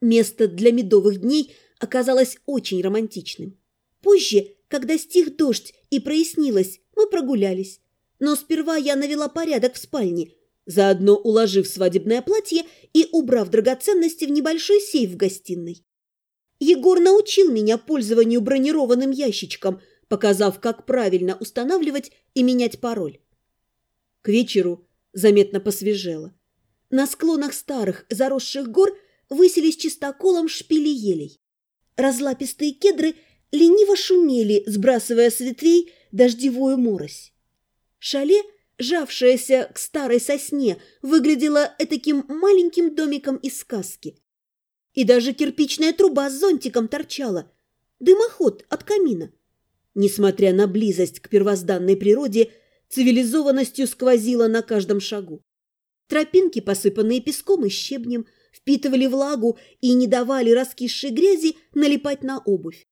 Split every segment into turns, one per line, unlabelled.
Место для медовых дней оказалось очень романтичным. Позже, когда стих дождь и прояснилось, мы прогулялись. Но сперва я навела порядок в спальне, заодно уложив свадебное платье и убрав драгоценности в небольшой сейф в гостиной. Егор научил меня пользованию бронированным ящичком, показав, как правильно устанавливать и менять пароль. К вечеру заметно посвежело. На склонах старых заросших гор высились чистоколом шпили елей. Разлапистые кедры лениво шумели, сбрасывая с ветвей дождевую морось. Шале, жавшееся к старой сосне, выглядело этаким маленьким домиком из сказки. И даже кирпичная труба с зонтиком торчала. Дымоход от камина. Несмотря на близость к первозданной природе, цивилизованностью сквозила на каждом шагу. Тропинки, посыпанные песком и щебнем, впитывали влагу и не давали раскисшей грязи налипать на обувь.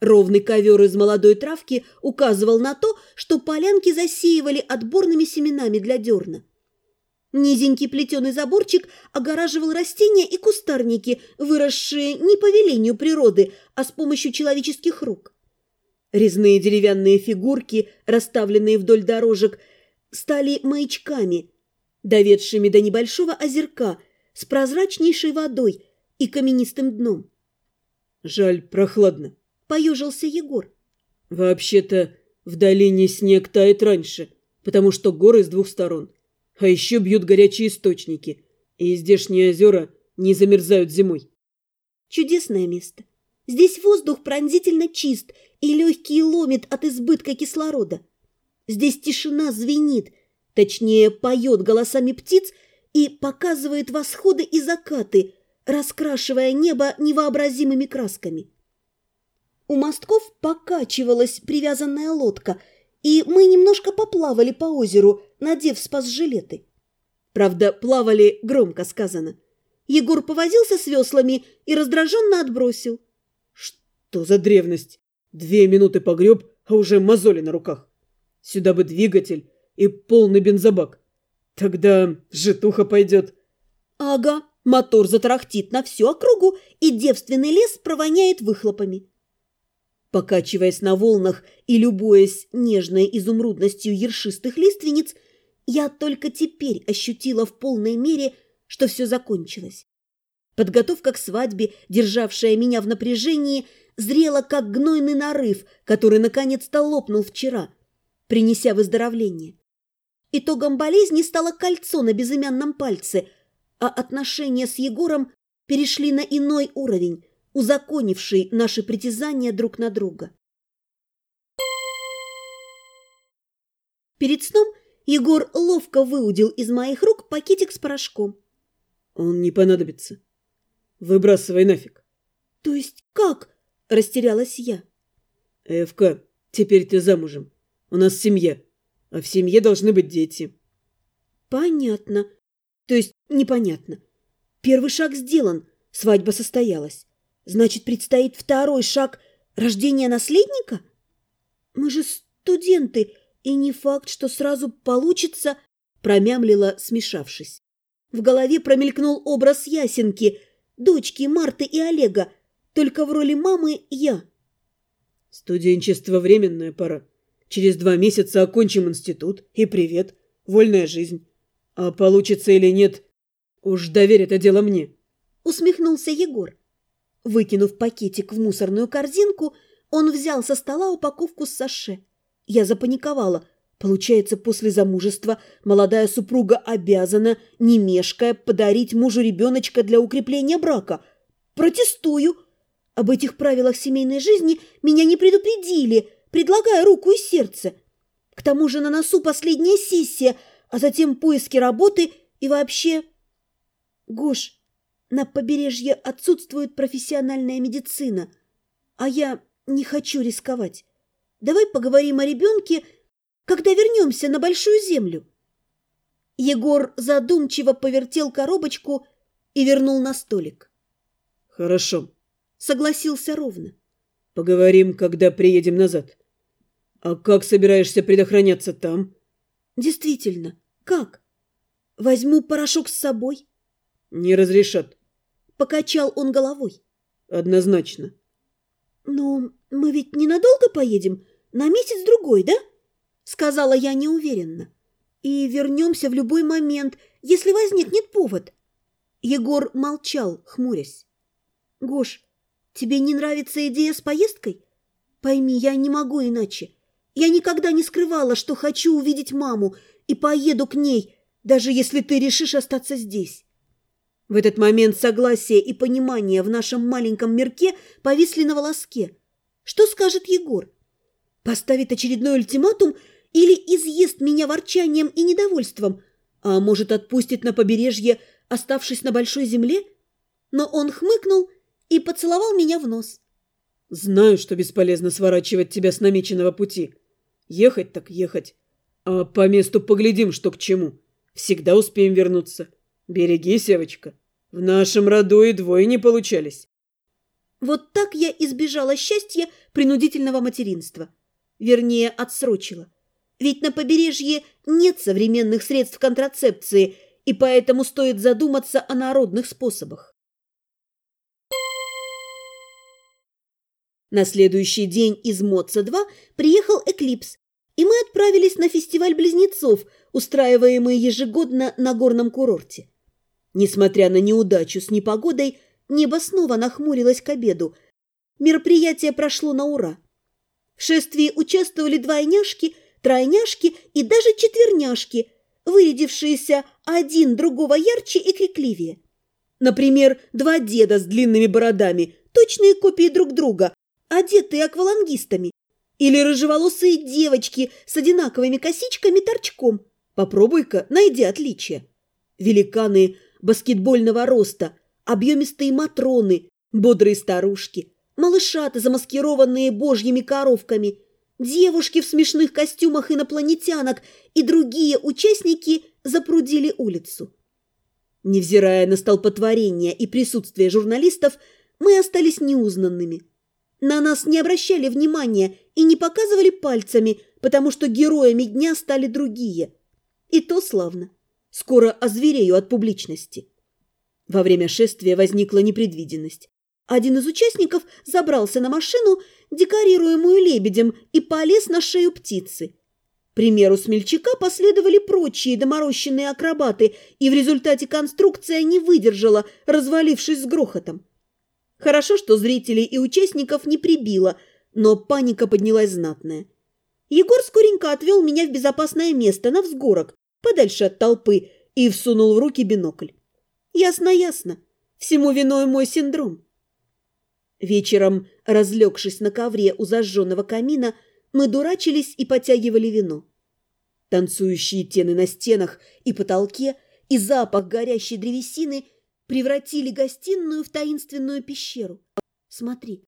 Ровный ковер из молодой травки указывал на то, что полянки засеивали отборными семенами для дерна. Низенький плетеный заборчик огораживал растения и кустарники, выросшие не по велению природы, а с помощью человеческих рук. Резные деревянные фигурки, расставленные вдоль дорожек, стали маячками, доведшими до небольшого озерка с прозрачнейшей водой и каменистым дном.
«Жаль, прохладно», –
поежился Егор.
«Вообще-то в долине снег тает раньше, потому что горы с двух сторон. А еще бьют горячие источники, и здешние озера не замерзают зимой».
«Чудесное место. Здесь воздух пронзительно чист и легкий ломит от избытка кислорода. Здесь тишина звенит, точнее, поет голосами птиц и показывает восходы и закаты, раскрашивая небо невообразимыми красками. У мостков покачивалась привязанная лодка, и мы немножко поплавали по озеру, надев спас-жилеты. Правда, плавали громко сказано. Егор повозился с веслами и раздраженно отбросил.
Что за древность? Две минуты погреб, а уже мозоли на руках. Сюда бы двигатель и полный бензобак. Тогда житуха пойдет.
Ага, мотор затарахтит на всю округу, и девственный лес провоняет выхлопами. Покачиваясь на волнах и любуясь нежной изумрудностью ершистых лиственниц, я только теперь ощутила в полной мере, что все закончилось. Подготовка к свадьбе, державшая меня в напряжении, зрела как гнойный нарыв, который наконец-то лопнул вчера, принеся выздоровление. Итогом болезни стало кольцо на безымянном пальце, а отношения с Егором перешли на иной уровень, узаконивший наши притязания друг на друга. Перед сном Егор ловко выудил из моих рук пакетик с порошком.
«Он не понадобится. Выбрасывай нафиг».
«То есть как?» – растерялась я.
«Эвка, теперь ты замужем. У нас семья, а в семье должны быть дети».
«Понятно. То есть непонятно. Первый шаг сделан, свадьба состоялась. Значит, предстоит второй шаг рождения наследника? Мы же студенты, и не факт, что сразу получится, промямлила, смешавшись. В голове промелькнул образ Ясенки, дочки Марты и Олега, только в роли мамы я.
Студенчество – временная пора. Через два месяца окончим институт, и привет, вольная жизнь. А получится или нет, уж доверь это дело мне.
Усмехнулся Егор. Выкинув пакетик в мусорную корзинку, он взял со стола упаковку с саше. Я запаниковала. Получается, после замужества молодая супруга обязана, не мешкая, подарить мужу ребеночка для укрепления брака. Протестую. Об этих правилах семейной жизни меня не предупредили, предлагая руку и сердце. К тому же на носу последняя сессия, а затем поиски работы и вообще... Гош, на побережье отсутствует профессиональная медицина, а я не хочу рисковать. Давай поговорим о ребенке, когда вернемся на Большую Землю. Егор задумчиво повертел коробочку и вернул на столик.
Хорошо,
согласился ровно.
Поговорим, когда приедем назад. А как собираешься предохраняться там?
Действительно, как? Возьму порошок с собой.
Не разрешат.
Покачал он головой.
Однозначно.
«Но мы ведь ненадолго поедем? На месяц-другой, да?» Сказала я неуверенно. «И вернемся в любой момент, если возникнет повод». Егор молчал, хмурясь. «Гош, тебе не нравится идея с поездкой? Пойми, я не могу иначе. Я никогда не скрывала, что хочу увидеть маму, и поеду к ней, даже если ты решишь остаться здесь». В этот момент согласие и понимание в нашем маленьком мирке повисли на волоске. Что скажет Егор? Поставит очередной ультиматум или изъест меня ворчанием и недовольством, а может, отпустит на побережье, оставшись на большой земле? Но он хмыкнул и поцеловал меня в нос.
«Знаю, что бесполезно сворачивать тебя с намеченного пути. Ехать так ехать. А по месту поглядим, что к чему. Всегда успеем вернуться». «Береги, Севочка. В нашем роду и двое не получались».
Вот так я избежала счастья принудительного материнства. Вернее, отсрочила. Ведь на побережье нет современных средств контрацепции, и поэтому стоит задуматься о народных способах. На следующий день из Моца-2 приехал «Эклипс», и мы отправились на фестиваль близнецов, устраиваемый ежегодно на горном курорте. Несмотря на неудачу с непогодой, небо снова нахмурилось к обеду. Мероприятие прошло на ура. В шествии участвовали двойняшки, тройняшки и даже четверняшки, вырядившиеся один другого ярче и крикливее. Например, два деда с длинными бородами, точные копии друг друга, одетые аквалангистами. Или рыжеволосые девочки с одинаковыми косичками торчком. Попробуй-ка, найди отличия. Великаны баскетбольного роста, объемистые матроны, бодрые старушки, малышаты, замаскированные божьими коровками, девушки в смешных костюмах инопланетянок и другие участники запрудили улицу. Невзирая на столпотворение и присутствие журналистов, мы остались неузнанными. На нас не обращали внимания и не показывали пальцами, потому что героями дня стали другие. И то славно. Скоро озверею от публичности. Во время шествия возникла непредвиденность. Один из участников забрался на машину, декорируемую лебедем, и полез на шею птицы. примеру смельчака последовали прочие доморощенные акробаты, и в результате конструкция не выдержала, развалившись с грохотом. Хорошо, что зрителей и участников не прибило, но паника поднялась знатная. Егор скоренько отвел меня в безопасное место, на взгорок, подальше от толпы, и всунул в руки бинокль. Ясно-ясно, всему виной мой синдром. Вечером, разлегшись на ковре у зажженного камина, мы дурачились и потягивали вино. Танцующие тены на стенах и потолке и запах горящей древесины превратили гостиную в таинственную пещеру. Смотри,